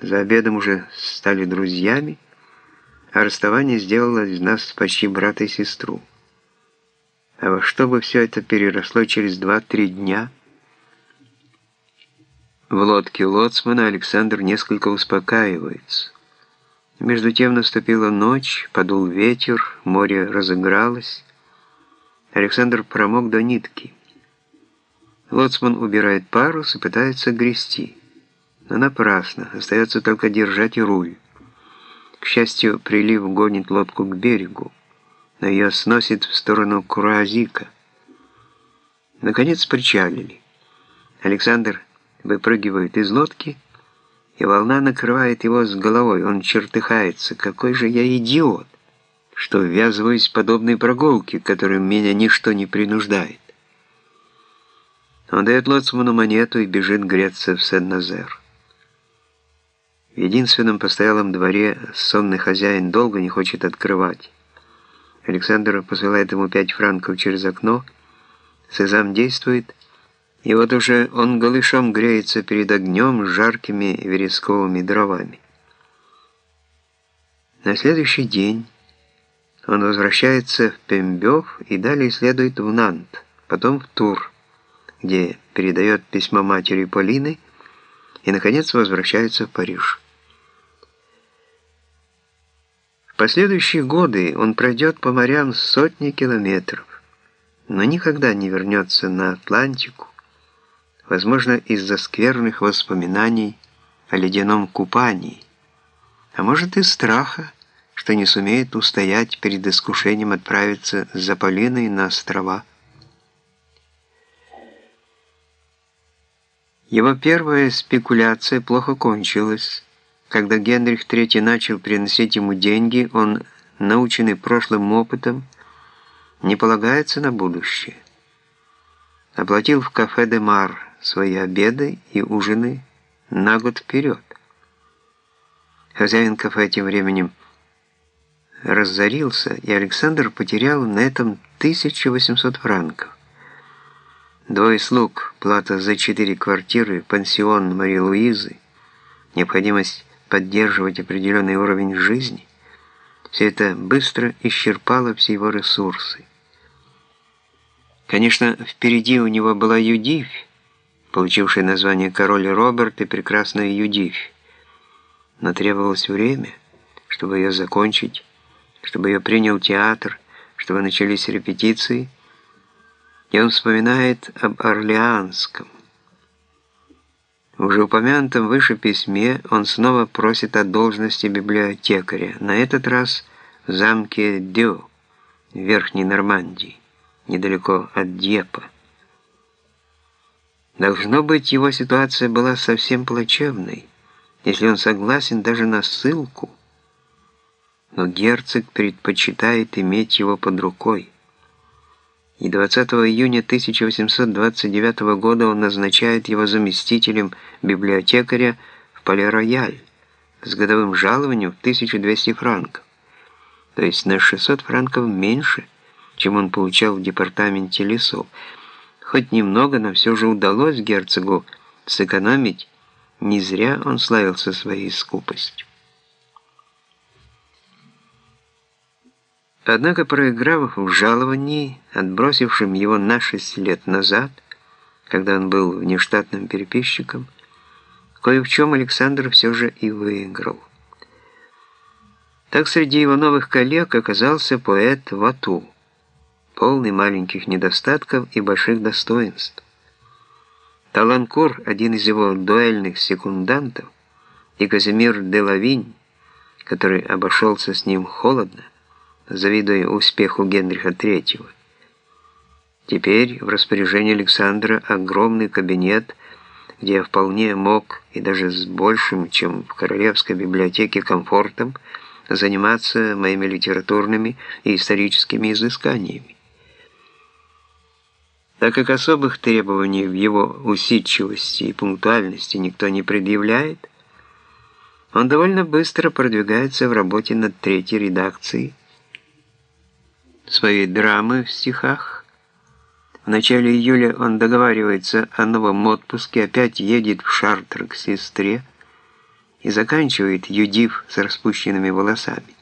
За обедом уже стали друзьями, а расставание сделало из нас почти брата и сестру. А во что бы все это переросло через два-три дня? В лодке лоцмана Александр несколько успокаивается. Между тем наступила ночь, подул ветер, море разыгралось. Александр промок до нитки. Лоцман убирает парус и пытается грести. Но напрасно, остается только держать руль. К счастью, прилив гонит лодку к берегу, но ее сносит в сторону Круазика. Наконец причалили. Александр выпрыгивает из лодки, и волна накрывает его с головой. Он чертыхается. Какой же я идиот, что ввязываюсь в подобные прогулки, которым меня ничто не принуждает. Он дает лоцману монету и бежит греться в Сен-Назер. В единственном постоялом дворе сонный хозяин долго не хочет открывать. Александр посылает ему пять франков через окно. Сезам действует, и вот уже он голышом греется перед огнем с жаркими вересковыми дровами. На следующий день он возвращается в Пембёв и далее следует в Нант, потом в Тур, где передает письмо матери Полины и, наконец, возвращается в Париж. Последующие годы он пройдет по морям сотни километров, но никогда не вернется на Атлантику, возможно, из-за скверных воспоминаний о ледяном купании, а может и страха, что не сумеет устоять перед искушением отправиться за Полиной на острова. Его первая спекуляция плохо кончилась. Когда Генрих III начал приносить ему деньги, он, наученный прошлым опытом, не полагается на будущее. Оплатил в кафе «Де Мар» свои обеды и ужины на год вперед. Хозяин кафе тем временем разорился, и Александр потерял на этом 1800 франков. Двое слуг, плата за четыре квартиры, пансион Марии Луизы, необходимость поддерживать определенный уровень жизни, все это быстро исчерпало все его ресурсы. Конечно, впереди у него была Юдивь, получившая название «Король Роберт» и «Прекрасная Юдивь», но требовалось время, чтобы ее закончить, чтобы ее принял театр, чтобы начались репетиции – и он вспоминает об Орлеанском. В уже упомянутом выше письме он снова просит о должности библиотекаря, на этот раз в замке Дю, в Верхней Нормандии, недалеко от Дьепа. Должно быть, его ситуация была совсем плачевной, если он согласен даже на ссылку, но герцог предпочитает иметь его под рукой и 20 июня 1829 года он назначает его заместителем библиотекаря в Пале-Рояль с годовым жалованием в 1200 франков, то есть на 600 франков меньше, чем он получал в департаменте лесов. Хоть немного, но все же удалось герцогу сэкономить, не зря он славился своей скупостью. Однако, проиграв в жаловании, отбросившим его на шесть лет назад, когда он был внештатным переписчиком, кое в чем Александр все же и выиграл. Так среди его новых коллег оказался поэт Вату, полный маленьких недостатков и больших достоинств. Таланкур, один из его дуэльных секундантов, и Казимир Делавинь, который обошелся с ним холодно, завидуя успеху Генриха III. Теперь в распоряжении Александра огромный кабинет, где я вполне мог, и даже с большим, чем в Королевской библиотеке, комфортом, заниматься моими литературными и историческими изысканиями. Так как особых требований в его усидчивости и пунктуальности никто не предъявляет, он довольно быстро продвигается в работе над третьей редакцией, своей драмы в стихах. В начале июля он договаривается о новом отпуске, опять едет в Шартер к сестре и заканчивает Юдив с распущенными волосами.